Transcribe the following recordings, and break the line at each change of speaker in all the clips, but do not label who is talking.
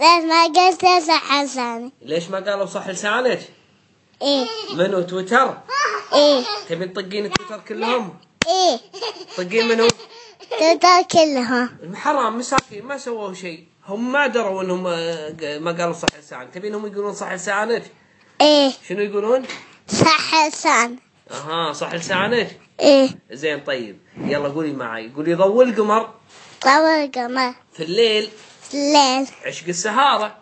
ليش ما قلت صح لساني
ليش ما قالوا صح لسانك؟
إيه.
منو تويتر؟
إيه.
تبين تطقين تويتر كلهم؟
إيه.
طقين منو؟
تقدر كلهم.
حرام مساكين ما سووا شيء. هم ما دروا إنهم آه، ما قالوا صح لسان تبينهم يقولون صح لسانك؟
إيه.
شنو يقولون؟
صح لسان.
أها صح لسانك؟
إيه.
زين طيب. يلا قولي معي. قولي ضوء القمر.
طول قمر
في الليل
الليل
عشق السهارة.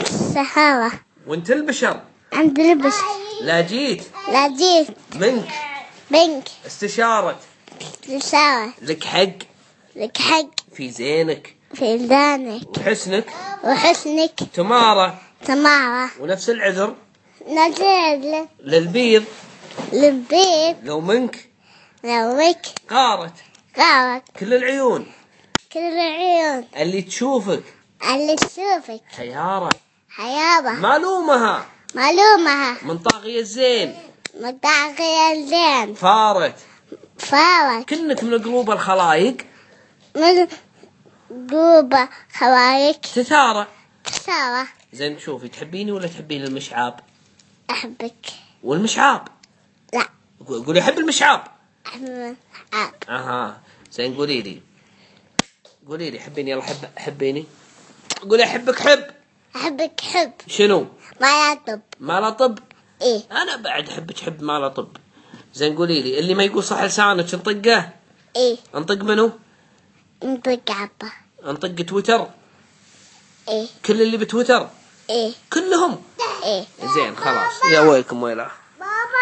السهرة
وانت البشر.
عند البس
لا جيت.
لا جيت.
منك.
بنك
استشارت
رسالة
لك حق.
لك حق.
في زينك.
في دانك
وحسنك.
وحسنك.
تمارة.
تمارة.
ونفس العذر.
نزل
للبيض.
للبيت
لو منك.
لوك
قارت.
غارك
كل العيون.
كل العيون.
اللي تشوفك.
اللي تشوفك.
حيارة.
حيابة.
معلومها.
معلومها.
من طاغية الزين.
مطاقي الزين.
فارت.
فارك
كنك من قلوب الخلايق.
من قوبة خوايك
تثارة
سارة
زين شوفي تحبيني ولا تحبين المشعاب؟
أحبك.
والمشعاب؟
لا.
قولي أحب المشعاب.
أحب أب
أها. زين قولي لي. قولي لي حبيني يلا حب حبيني. قولي أحبك حب.
أحبك حب.
شنو؟
ما يطب
ما لا طب؟
إيه.
أنا بعد أحبك حب ما لا طب. زين قولي لي اللي ما يقول صح لسانك نطقه؟
إيه.
انطق منو؟
نطق عبا.
انطق تويتر.
إيه.
كل اللي بتويتر؟
إيه.
كلهم؟
إيه.
زين خلاص. يا ويلكم ويلا.